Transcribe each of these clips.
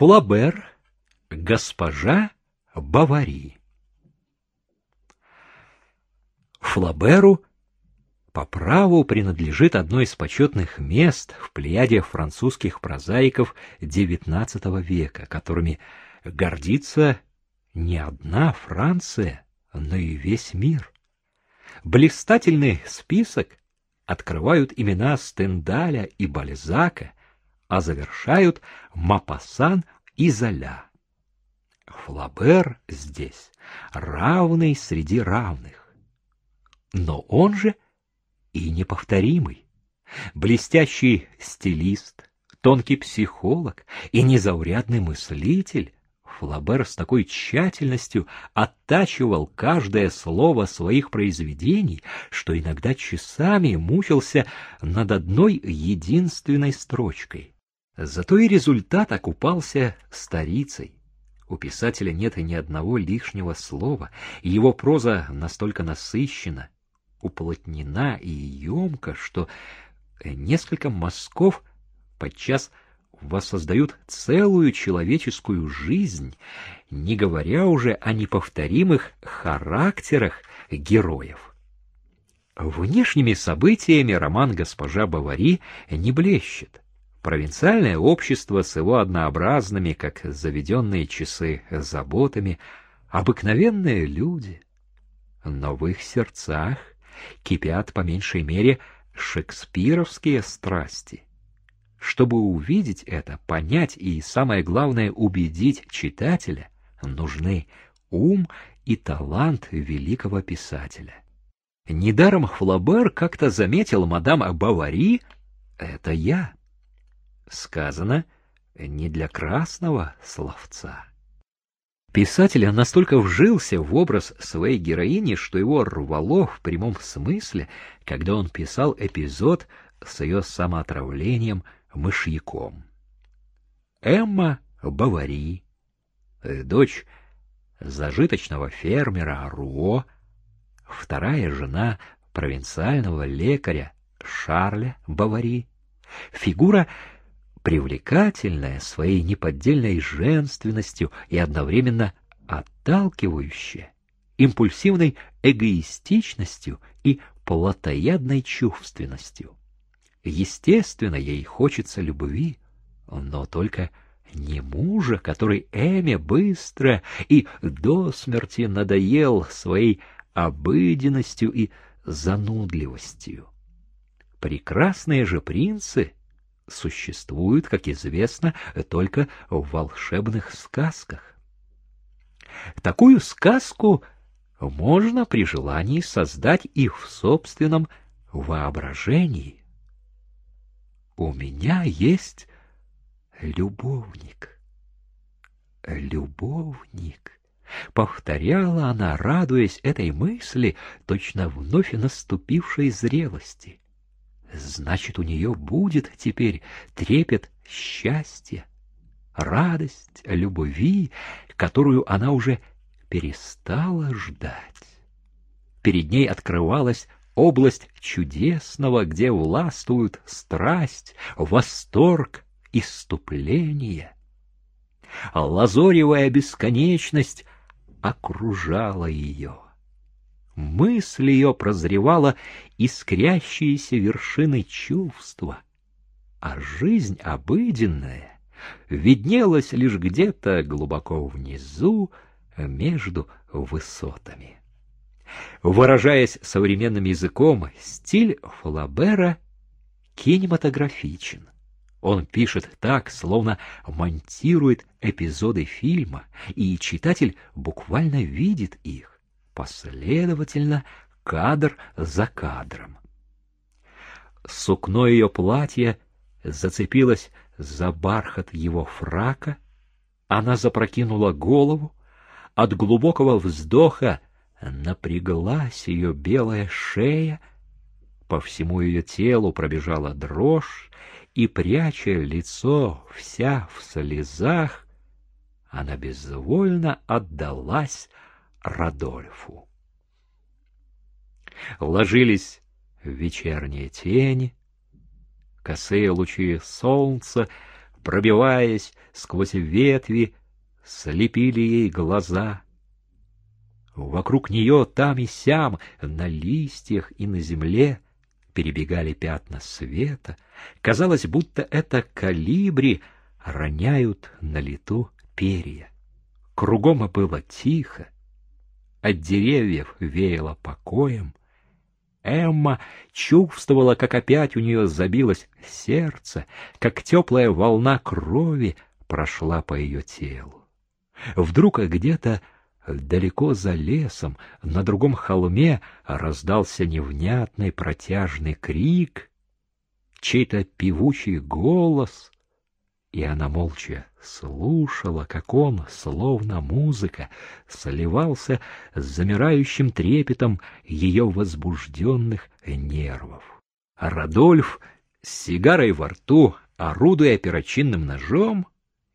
Флабер, госпожа Бавари. Флаберу по праву принадлежит одно из почетных мест в плеяде французских прозаиков XIX века, которыми гордится не одна Франция, но и весь мир. Блистательный список открывают имена Стендаля и Бальзака, а завершают Мапассан и Золя. Флабер здесь равный среди равных. Но он же и неповторимый, блестящий стилист, тонкий психолог и незаурядный мыслитель, Флабер с такой тщательностью оттачивал каждое слово своих произведений, что иногда часами мучился над одной единственной строчкой. Зато и результат окупался старицей. У писателя нет ни одного лишнего слова, и его проза настолько насыщена, уплотнена и емка, что несколько мазков подчас воссоздают целую человеческую жизнь, не говоря уже о неповторимых характерах героев. Внешними событиями роман «Госпожа Бавари» не блещет. Провинциальное общество с его однообразными, как заведенные часы, заботами, обыкновенные люди. Но в их сердцах кипят по меньшей мере шекспировские страсти. Чтобы увидеть это, понять и, самое главное, убедить читателя, нужны ум и талант великого писателя. Недаром Флабер как-то заметил мадам Бавари «это я» сказано не для красного словца. Писатель настолько вжился в образ своей героини, что его рвало в прямом смысле, когда он писал эпизод с ее самоотравлением мышьяком. Эмма Бавари, дочь зажиточного фермера Руо, вторая жена провинциального лекаря Шарля Бавари, фигура привлекательная своей неподдельной женственностью и одновременно отталкивающая, импульсивной эгоистичностью и плотоядной чувственностью. Естественно, ей хочется любви, но только не мужа, который Эме быстро и до смерти надоел своей обыденностью и занудливостью. Прекрасные же принцы существуют, как известно, только в волшебных сказках. Такую сказку можно при желании создать и в собственном воображении. У меня есть любовник. Любовник. Повторяла она, радуясь этой мысли, точно вновь наступившей зрелости. Значит, у нее будет теперь трепет счастья, радость любви, которую она уже перестала ждать. Перед ней открывалась область чудесного, где властвуют страсть, восторг, иступление. Лазоревая бесконечность окружала ее. Мысль ее прозревала искрящиеся вершины чувства, а жизнь обыденная виднелась лишь где-то глубоко внизу между высотами. Выражаясь современным языком, стиль Флабера кинематографичен. Он пишет так, словно монтирует эпизоды фильма, и читатель буквально видит их последовательно, кадр за кадром. Сукно ее платья зацепилось за бархат его фрака, она запрокинула голову, от глубокого вздоха напряглась ее белая шея, по всему ее телу пробежала дрожь, и, пряча лицо вся в слезах, она безвольно отдалась Радольфу. Ложились вечерние тени, косые лучи солнца пробиваясь сквозь ветви, слепили ей глаза. Вокруг нее там и сям, на листьях и на земле, перебегали пятна света. Казалось, будто это калибри роняют на лету перья. Кругом было тихо, от деревьев веяло покоем. Эмма чувствовала, как опять у нее забилось сердце, как теплая волна крови прошла по ее телу. Вдруг где-то далеко за лесом, на другом холме, раздался невнятный протяжный крик, чей-то певучий голос, и она молча слушала, как он, словно музыка, сливался с замирающим трепетом ее возбужденных нервов. Радольф с сигарой во рту, орудуя перочинным ножом,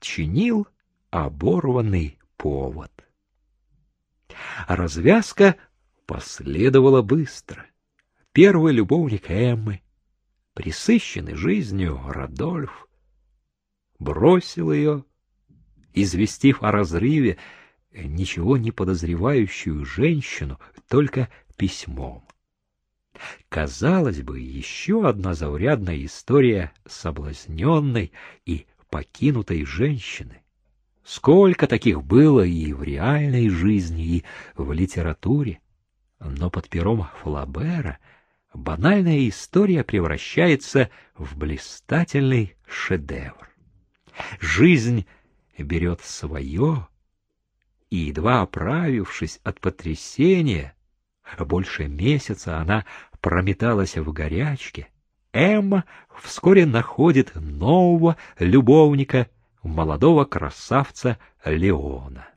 чинил оборванный повод. Развязка последовала быстро. Первый любовник Эммы, присыщенный жизнью Радольф, бросил ее, известив о разрыве ничего не подозревающую женщину только письмом. Казалось бы, еще одна заурядная история соблазненной и покинутой женщины. Сколько таких было и в реальной жизни, и в литературе. Но под пером Флабера банальная история превращается в блистательный шедевр. Жизнь берет свое, и, едва оправившись от потрясения, больше месяца она прометалась в горячке, Эмма вскоре находит нового любовника, молодого красавца Леона.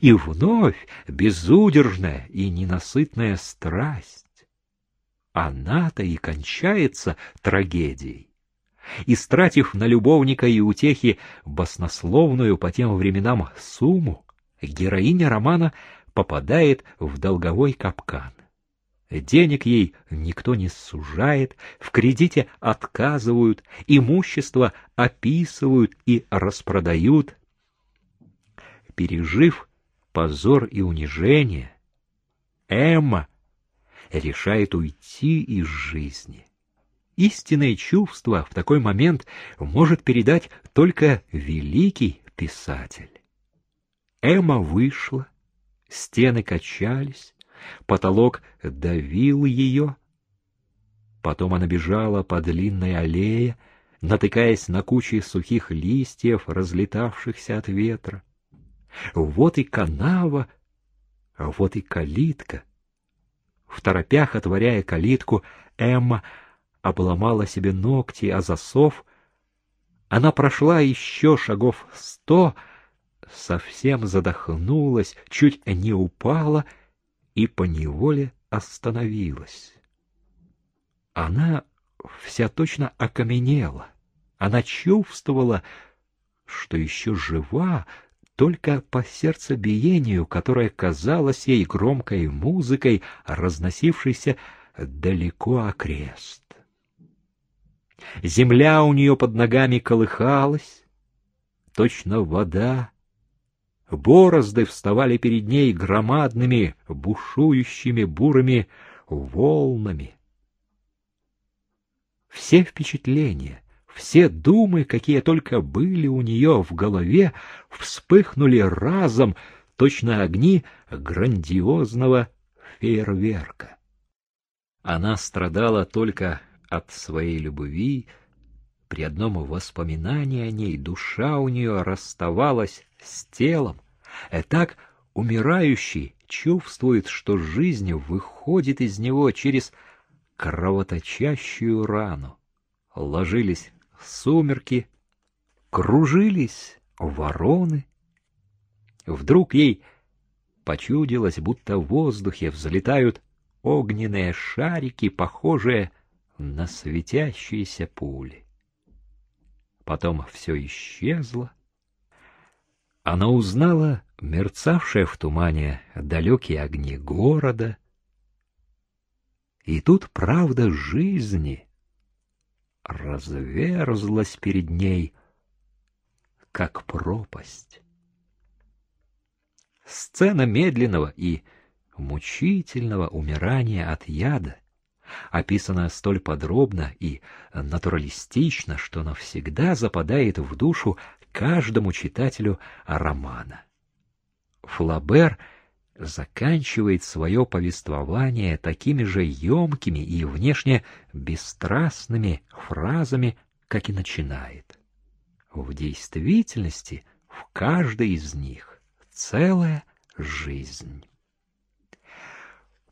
И вновь безудержная и ненасытная страсть. Она-то и кончается трагедией. Истратив на любовника и утехи баснословную по тем временам сумму, героиня романа попадает в долговой капкан. Денег ей никто не сужает, в кредите отказывают, имущество описывают и распродают. Пережив позор и унижение, Эмма решает уйти из жизни. Истинное чувство в такой момент может передать только великий писатель. Эмма вышла, стены качались, потолок давил ее. Потом она бежала по длинной аллее, натыкаясь на кучи сухих листьев, разлетавшихся от ветра. Вот и канава, а вот и калитка. В торопях, отворяя калитку, Эмма обломала себе ногти, а засов. Она прошла еще шагов сто, совсем задохнулась, чуть не упала и поневоле остановилась. Она вся точно окаменела. Она чувствовала, что еще жива, только по сердцебиению, которое казалось ей громкой музыкой, разносившейся далеко окрест. Земля у нее под ногами колыхалась, точно вода. Борозды вставали перед ней громадными, бушующими бурыми волнами. Все впечатления, все думы, какие только были у нее в голове, вспыхнули разом, точно огни грандиозного фейерверка. Она страдала только от своей любви, при одном воспоминании о ней душа у нее расставалась с телом. И так умирающий чувствует, что жизнь выходит из него через кровоточащую рану. Ложились сумерки, кружились вороны. Вдруг ей почудилось, будто в воздухе взлетают огненные шарики, похожие на светящиеся пули. Потом все исчезло. Она узнала мерцавшие в тумане далекие огни города. И тут правда жизни разверзлась перед ней как пропасть. Сцена медленного и мучительного умирания от яда описана столь подробно и натуралистично, что навсегда западает в душу каждому читателю романа. Флабер заканчивает свое повествование такими же емкими и внешне бесстрастными фразами, как и начинает. В действительности в каждой из них целая жизнь.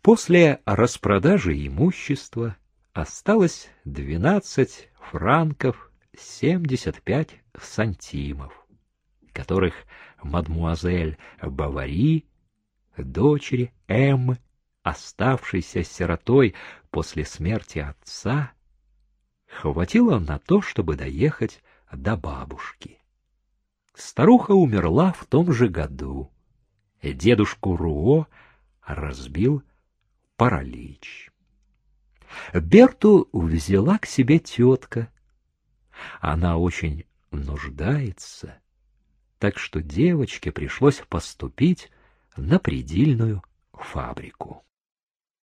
После распродажи имущества осталось двенадцать франков семьдесят пять сантимов, которых мадмуазель Бавари, дочери Эммы, оставшейся сиротой после смерти отца, хватило на то, чтобы доехать до бабушки. Старуха умерла в том же году. Дедушку Руо разбил паралич. Берту взяла к себе тетка. Она очень нуждается, так что девочке пришлось поступить на предельную фабрику.